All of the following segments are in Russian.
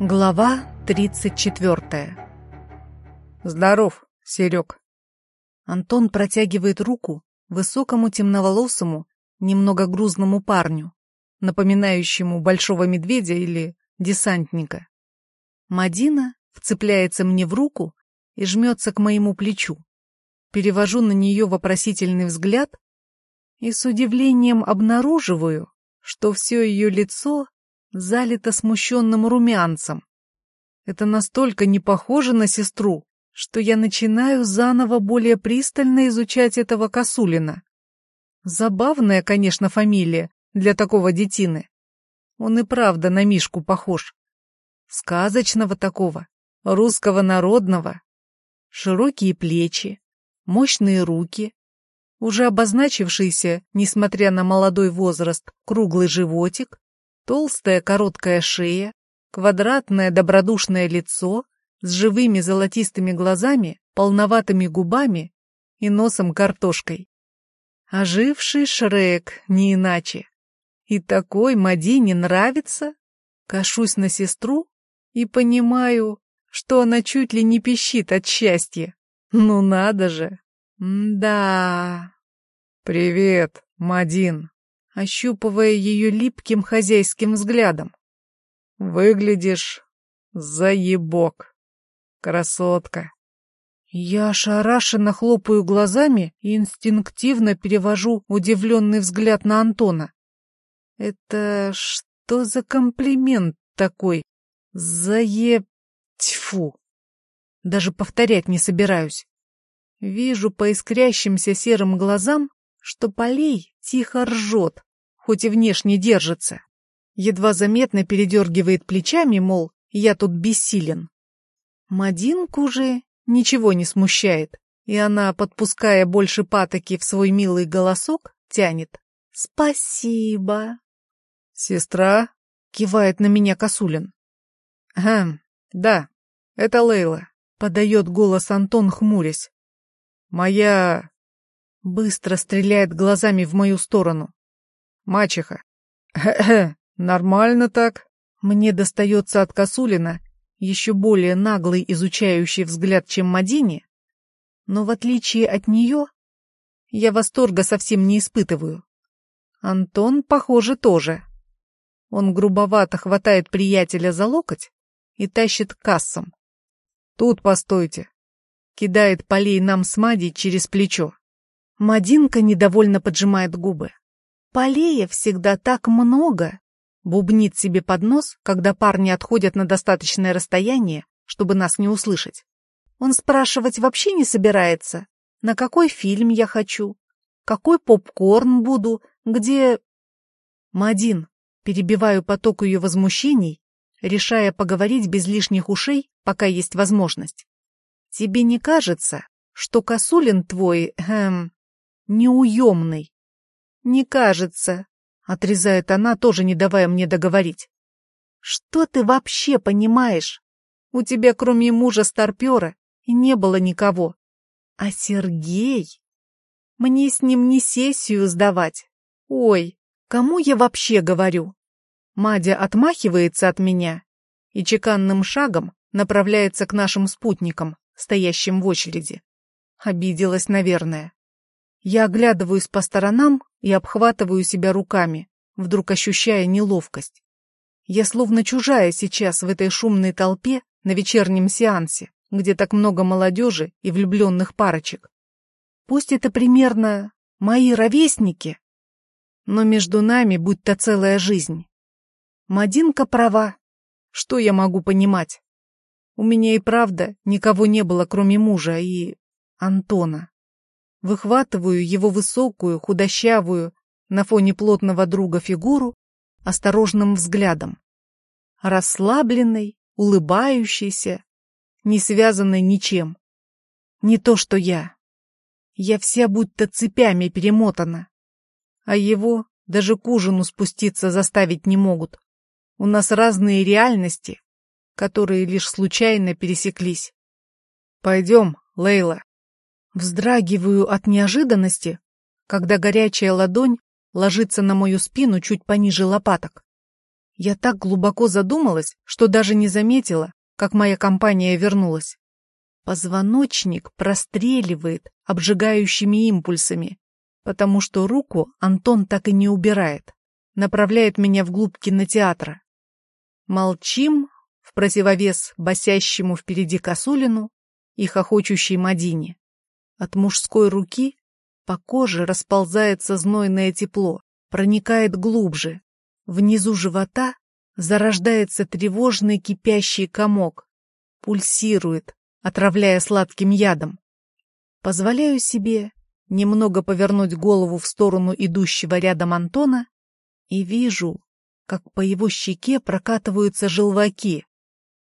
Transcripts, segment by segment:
Глава 34 «Здоров, Серег!» Антон протягивает руку высокому темноволосому, немного грузному парню, напоминающему большого медведя или десантника. Мадина вцепляется мне в руку и жмется к моему плечу. Перевожу на нее вопросительный взгляд и с удивлением обнаруживаю, что все ее лицо залито смущенным румянцем. Это настолько не похоже на сестру, что я начинаю заново более пристально изучать этого Косулина. Забавная, конечно, фамилия для такого детины. Он и правда на Мишку похож. Сказочного такого, русского народного. Широкие плечи, мощные руки, уже обозначившийся, несмотря на молодой возраст, круглый животик, толстая короткая шея, квадратное добродушное лицо с живыми золотистыми глазами, полноватыми губами и носом картошкой. Оживший Шрек, не иначе. И такой Мадине нравится? Кашусь на сестру и понимаю, что она чуть ли не пищит от счастья. Ну надо же! да. Привет, Мадин, ощупывая ее липким хозяйским взглядом. Выглядишь заебок. Красотка. Я ошарашенно хлопаю глазами и инстинктивно перевожу удивленный взгляд на Антона. Это что за комплимент такой? Заеб... Тьфу. Даже повторять не собираюсь. Вижу по искрящимся серым глазам, что Полей тихо ржет, хоть и внешне держится. Едва заметно передергивает плечами, мол, я тут бессилен. Мадинку же ничего не смущает, и она, подпуская больше патоки в свой милый голосок, тянет. «Спасибо!» «Сестра?» — кивает на меня Косулин. «Хм, да, это Лейла», — подает голос Антон, хмурясь. «Моя...» — быстро стреляет глазами в мою сторону. «Мачеха». «Хе-хе, нормально так». Мне достается от Косулина еще более наглый изучающий взгляд, чем Мадине, но в отличие от нее я восторга совсем не испытываю. Антон, похоже, тоже. Он грубовато хватает приятеля за локоть и тащит к кассам. «Тут постойте!» Кидает полей нам с Мадей через плечо. Мадинка недовольно поджимает губы. «Полея всегда так много!» Бубнит себе под нос, когда парни отходят на достаточное расстояние, чтобы нас не услышать. Он спрашивать вообще не собирается, на какой фильм я хочу, какой попкорн буду, где... Мадин, перебиваю поток ее возмущений, решая поговорить без лишних ушей, пока есть возможность. Тебе не кажется, что Косулин твой, эм, неуемный? Не кажется, Отрезает она, тоже не давая мне договорить. Что ты вообще понимаешь? У тебя кроме мужа-старпера и не было никого. А Сергей? Мне с ним не сессию сдавать. Ой, кому я вообще говорю? Мадя отмахивается от меня и чеканным шагом направляется к нашим спутникам, стоящим в очереди. Обиделась, наверное. Я оглядываюсь по сторонам и обхватываю себя руками, вдруг ощущая неловкость. Я словно чужая сейчас в этой шумной толпе на вечернем сеансе, где так много молодежи и влюбленных парочек. Пусть это примерно мои ровесники, но между нами будь-то целая жизнь. Мадинка права. Что я могу понимать? У меня и правда никого не было, кроме мужа и Антона. Выхватываю его высокую, худощавую, на фоне плотного друга фигуру, осторожным взглядом. Расслабленный, улыбающийся, не связанный ничем. Не то, что я. Я вся будто цепями перемотана. А его даже к ужину спуститься заставить не могут. У нас разные реальности, которые лишь случайно пересеклись. Пойдем, Лейла. Вздрагиваю от неожиданности, когда горячая ладонь ложится на мою спину чуть пониже лопаток. Я так глубоко задумалась, что даже не заметила, как моя компания вернулась. Позвоночник простреливает обжигающими импульсами, потому что руку Антон так и не убирает, направляет меня вглубь кинотеатра. Молчим в противовес босящему впереди Косулину и хохочущей Мадине. От мужской руки по коже расползается знойное тепло, проникает глубже. Внизу живота зарождается тревожный кипящий комок, пульсирует, отравляя сладким ядом. Позволяю себе немного повернуть голову в сторону идущего рядом Антона и вижу, как по его щеке прокатываются желваки.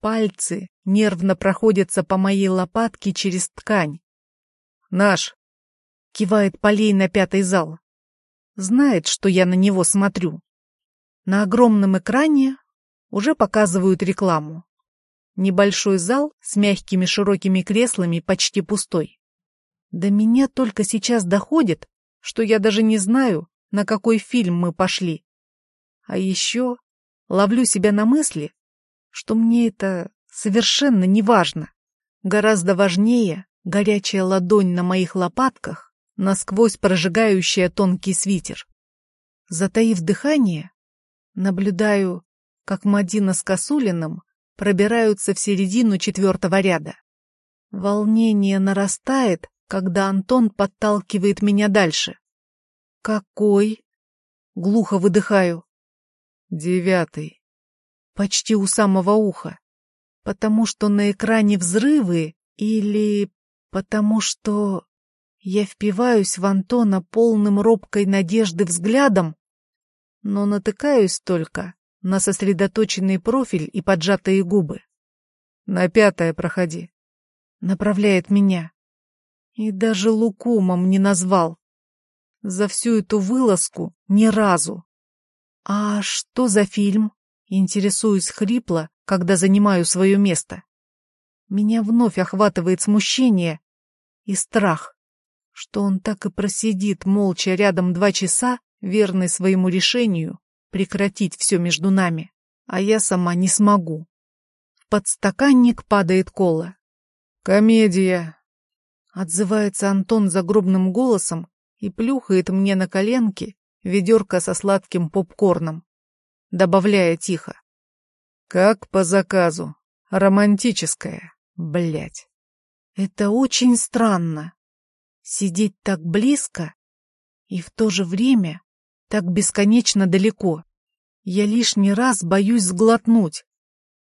Пальцы нервно проходятся по моей лопатке через ткань. «Наш!» — кивает Полей на пятый зал. Знает, что я на него смотрю. На огромном экране уже показывают рекламу. Небольшой зал с мягкими широкими креслами почти пустой. До меня только сейчас доходит, что я даже не знаю, на какой фильм мы пошли. А еще ловлю себя на мысли, что мне это совершенно не важно. Гораздо важнее горячая ладонь на моих лопатках, насквозь прожигающая тонкий свитер. Затаив дыхание, наблюдаю, как Мадина с Косулиным пробираются в середину четвертого ряда. Волнение нарастает, когда Антон подталкивает меня дальше. «Какой?» — глухо выдыхаю. «Девятый». Почти у самого уха. Потому что на экране взрывы или потому что я впиваюсь в Антона полным робкой надежды взглядом, но натыкаюсь только на сосредоточенный профиль и поджатые губы. «На пятое проходи», — направляет меня. И даже лукумом не назвал. За всю эту вылазку ни разу. «А что за фильм?» — интересуюсь хрипло, когда занимаю свое место. Меня вновь охватывает смущение и страх, что он так и просидит молча рядом два часа, верный своему решению прекратить все между нами, а я сама не смогу. В подстаканник падает кола. «Комедия!» Отзывается Антон загробным голосом и плюхает мне на коленки ведерко со сладким попкорном, добавляя тихо. «Как по заказу. Романтическое, блядь». Это очень странно. Сидеть так близко и в то же время так бесконечно далеко. Я лишний раз боюсь сглотнуть.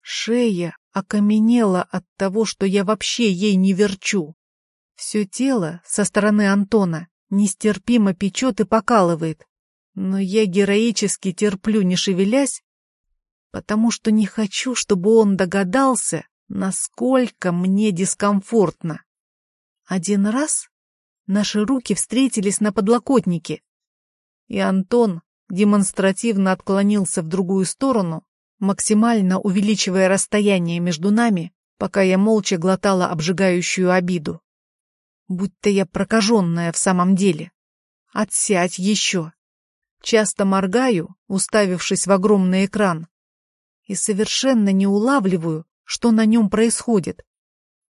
Шея окаменела от того, что я вообще ей не верчу. Все тело со стороны Антона нестерпимо печет и покалывает, но я героически терплю, не шевелясь, потому что не хочу, чтобы он догадался, насколько мне дискомфортно. Один раз наши руки встретились на подлокотнике, и Антон демонстративно отклонился в другую сторону, максимально увеличивая расстояние между нами, пока я молча глотала обжигающую обиду. Будь-то я прокаженная в самом деле. Отсядь еще. Часто моргаю, уставившись в огромный экран, и совершенно не улавливаю, что на нем происходит.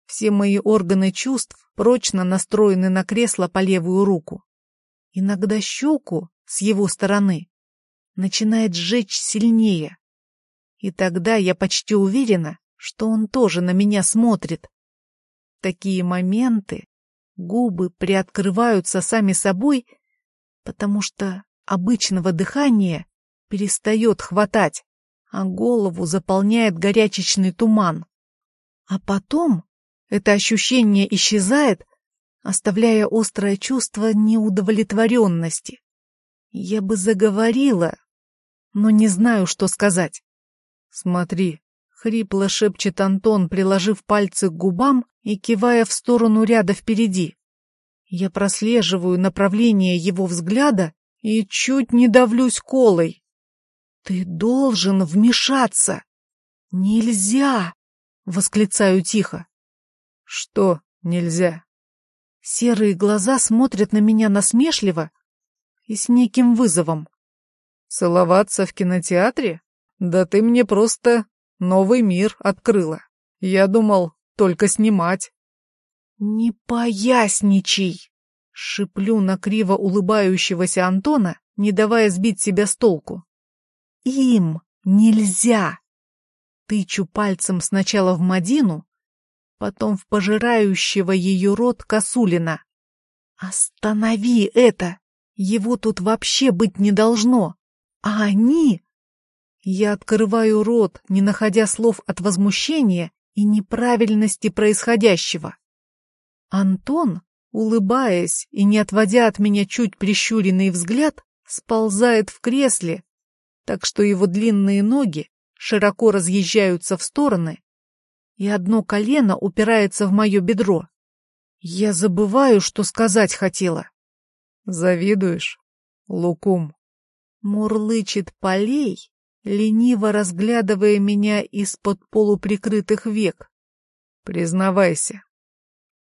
Все мои органы чувств прочно настроены на кресло по левую руку. Иногда щеку с его стороны начинает сжечь сильнее. И тогда я почти уверена, что он тоже на меня смотрит. В такие моменты губы приоткрываются сами собой, потому что обычного дыхания перестает хватать, а голову заполняет горячечный туман. А потом это ощущение исчезает, оставляя острое чувство неудовлетворенности. Я бы заговорила, но не знаю, что сказать. Смотри, хрипло шепчет Антон, приложив пальцы к губам и кивая в сторону ряда впереди. Я прослеживаю направление его взгляда и чуть не давлюсь колой. Ты должен вмешаться. Нельзя, восклицаю тихо. Что нельзя? Серые глаза смотрят на меня насмешливо, и с неким вызовом. Целоваться в кинотеатре? Да ты мне просто новый мир открыла. Я думал, только снимать. Не поясничай! Шиплю на криво улыбающегося Антона, не давая сбить себя с толку. Им нельзя! Тычу пальцем сначала в Мадину, потом в пожирающего ее рот Косулина. Останови это! Его тут вообще быть не должно. А они... Я открываю рот, не находя слов от возмущения и неправильности происходящего. Антон, улыбаясь и не отводя от меня чуть прищуренный взгляд, сползает в кресле, так что его длинные ноги широко разъезжаются в стороны, и одно колено упирается в мое бедро. Я забываю, что сказать хотела. Завидуешь, Лукум? Мурлычет полей, лениво разглядывая меня из-под полуприкрытых век. Признавайся.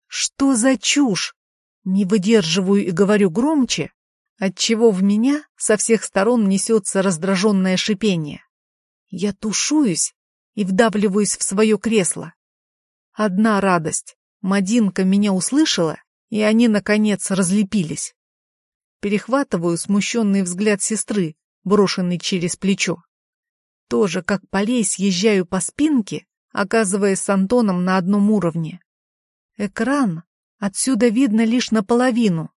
Что за чушь? Не выдерживаю и говорю громче, отчего в меня со всех сторон несется раздраженное шипение. Я тушуюсь и вдавливаюсь в свое кресло. Одна радость. Мадинка меня услышала, и они, наконец, разлепились. Перехватываю смущенный взгляд сестры, брошенный через плечо. Тоже, как полей, съезжаю по спинке, оказываясь с Антоном на одном уровне. Экран отсюда видно лишь наполовину.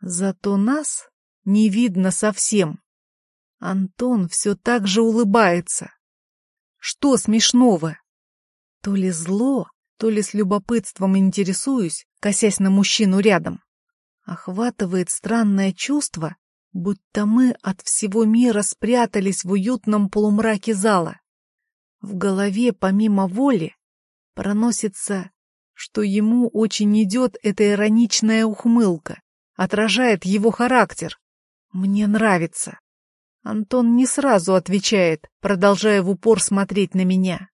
Зато нас не видно совсем. Антон все так же улыбается. Что смешного? То ли зло, то ли с любопытством интересуюсь, косясь на мужчину рядом. Охватывает странное чувство, будто мы от всего мира спрятались в уютном полумраке зала. В голове, помимо воли, проносится, что ему очень идет эта ироничная ухмылка, отражает его характер. Мне нравится. Антон не сразу отвечает, продолжая в упор смотреть на меня.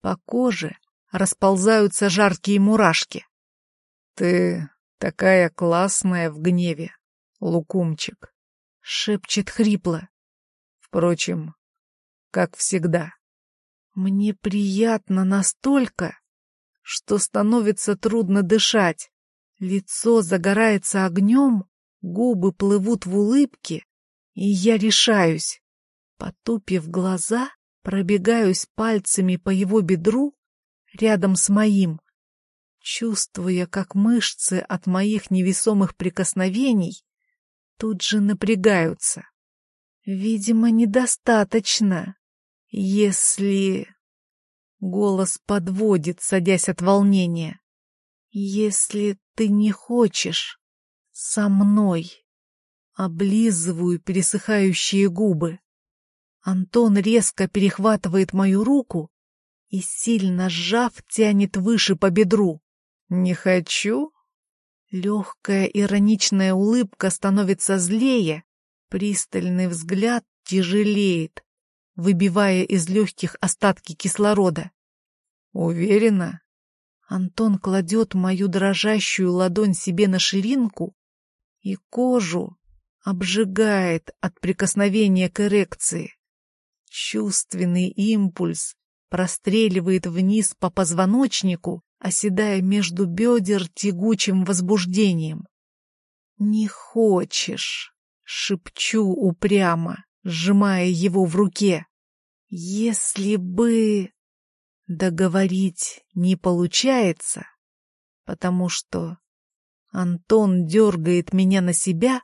По коже расползаются жаркие мурашки. «Ты такая классная в гневе, лукумчик», — шепчет хрипло. Впрочем, как всегда. Мне приятно настолько, что становится трудно дышать. Лицо загорается огнем, губы плывут в улыбке, и я решаюсь. Потупив глаза, пробегаюсь пальцами по его бедру рядом с моим, чувствуя, как мышцы от моих невесомых прикосновений тут же напрягаются. Видимо, недостаточно, если... Голос подводит, садясь от волнения. Если ты не хочешь со мной. Облизываю пересыхающие губы. Антон резко перехватывает мою руку и, сильно сжав, тянет выше по бедру. «Не хочу?» Легкая ироничная улыбка становится злее, пристальный взгляд тяжелеет, выбивая из легких остатки кислорода. «Уверена?» Антон кладет мою дрожащую ладонь себе на ширинку и кожу обжигает от прикосновения к эрекции. Чувственный импульс простреливает вниз по позвоночнику, оседая между бедер тягучим возбуждением. «Не хочешь», — шепчу упрямо, сжимая его в руке. «Если бы...» Договорить не получается, потому что Антон дергает меня на себя,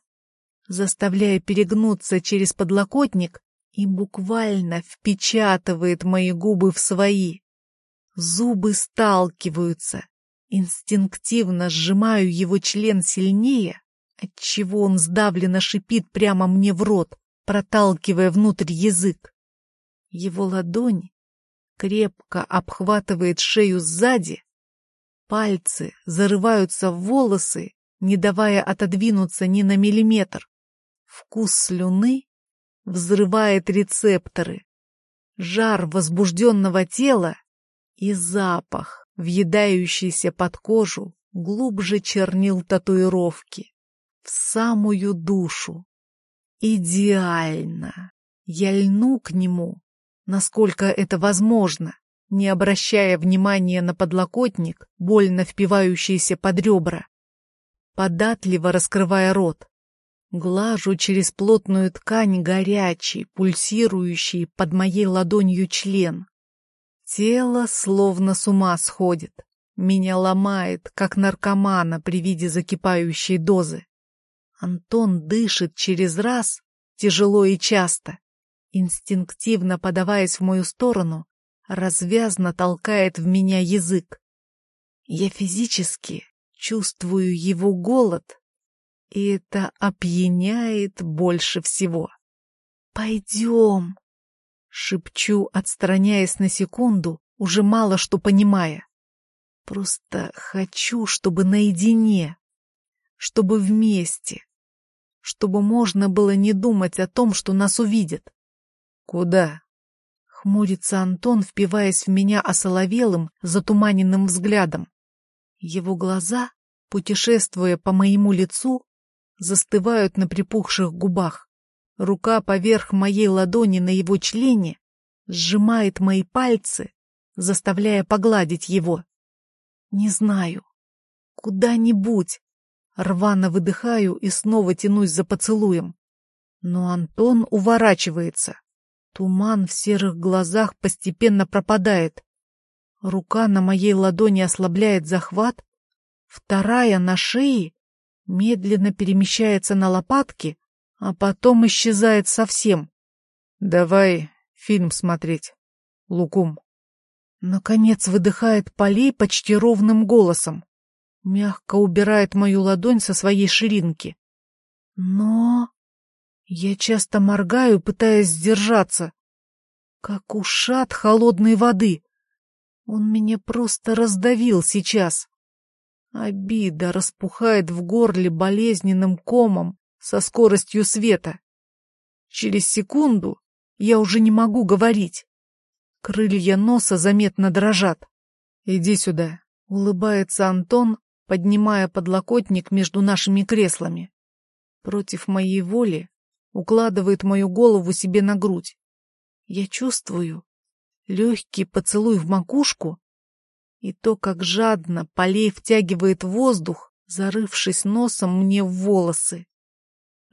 заставляя перегнуться через подлокотник и буквально впечатывает мои губы в свои. Зубы сталкиваются. Инстинктивно сжимаю его член сильнее, отчего он сдавленно шипит прямо мне в рот, проталкивая внутрь язык. Его ладонь крепко обхватывает шею сзади, пальцы зарываются в волосы, не давая отодвинуться ни на миллиметр. Вкус слюны взрывает рецепторы. Жар возбужденного тела и запах, въедающийся под кожу, глубже чернил татуировки. В самую душу. Идеально. Я льну к нему, насколько это возможно, не обращая внимания на подлокотник, больно впивающийся под ребра. Податливо раскрывая рот, глажу через плотную ткань горячий, пульсирующий под моей ладонью член. Тело словно с ума сходит, меня ломает, как наркомана при виде закипающей дозы. Антон дышит через раз, тяжело и часто, инстинктивно подаваясь в мою сторону, развязно толкает в меня язык. Я физически чувствую его голод, и это опьяняет больше всего. «Пойдем!» — шепчу, отстраняясь на секунду, уже мало что понимая. Просто хочу, чтобы наедине, чтобы вместе, чтобы можно было не думать о том, что нас увидят. «Куда?» Хмурится Антон, впиваясь в меня осоловелым, затуманенным взглядом. Его глаза, путешествуя по моему лицу, застывают на припухших губах. Рука поверх моей ладони на его члене сжимает мои пальцы, заставляя погладить его. Не знаю. Куда-нибудь. Рвано выдыхаю и снова тянусь за поцелуем. Но Антон уворачивается. Туман в серых глазах постепенно пропадает. Рука на моей ладони ослабляет захват, вторая на шее медленно перемещается на лопатки, а потом исчезает совсем. «Давай фильм смотреть, Лукум». Наконец выдыхает Полей почти ровным голосом. Мягко убирает мою ладонь со своей ширинки. Но... Я часто моргаю, пытаясь сдержаться. Как ушат холодной воды. Он меня просто раздавил сейчас. Обида распухает в горле болезненным комом со скоростью света. Через секунду я уже не могу говорить. Крылья носа заметно дрожат. «Иди сюда», — улыбается Антон, поднимая подлокотник между нашими креслами. Против моей воли укладывает мою голову себе на грудь. Я чувствую легкий поцелуй в макушку и то, как жадно Полей втягивает воздух, зарывшись носом мне в волосы.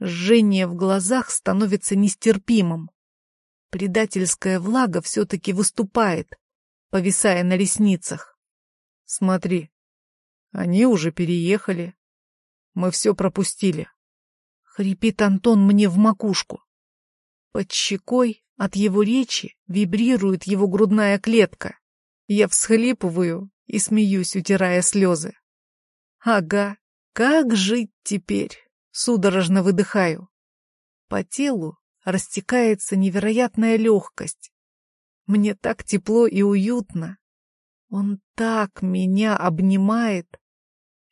Жжение в глазах становится нестерпимым. Предательская влага все-таки выступает, повисая на ресницах. Смотри, они уже переехали. Мы все пропустили. Хрипит Антон мне в макушку. Под щекой от его речи вибрирует его грудная клетка. Я всхлипываю и смеюсь, утирая слезы. Ага, как жить теперь? Судорожно выдыхаю. По телу растекается невероятная легкость. Мне так тепло и уютно. Он так меня обнимает.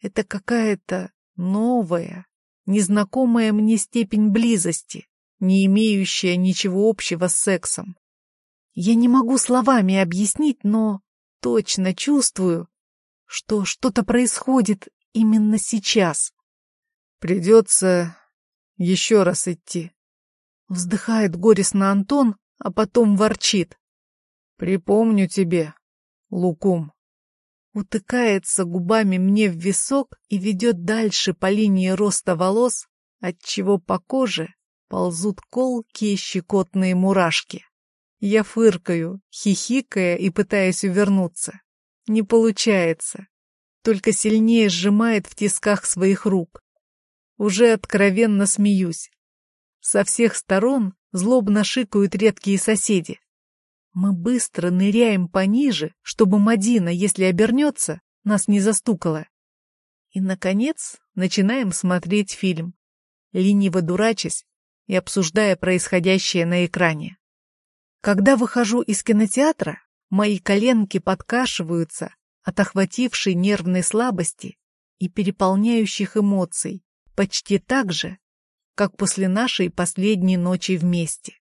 Это какая-то новая, незнакомая мне степень близости, не имеющая ничего общего с сексом. Я не могу словами объяснить, но точно чувствую, что что-то происходит именно сейчас. Придется еще раз идти. Вздыхает горестно Антон, а потом ворчит. Припомню тебе, Лукум утыкается губами мне в висок и ведет дальше по линии роста волос, отчего по коже ползут колкие щекотные мурашки. Я фыркаю, хихикая и пытаясь увернуться. Не получается. Только сильнее сжимает в тисках своих рук. Уже откровенно смеюсь. Со всех сторон злобно шикают редкие соседи. Мы быстро ныряем пониже, чтобы Мадина, если обернется, нас не застукала. И, наконец, начинаем смотреть фильм, лениво дурачась и обсуждая происходящее на экране. Когда выхожу из кинотеатра, мои коленки подкашиваются от охватившей нервной слабости и переполняющих эмоций, почти так же, как после нашей последней ночи вместе.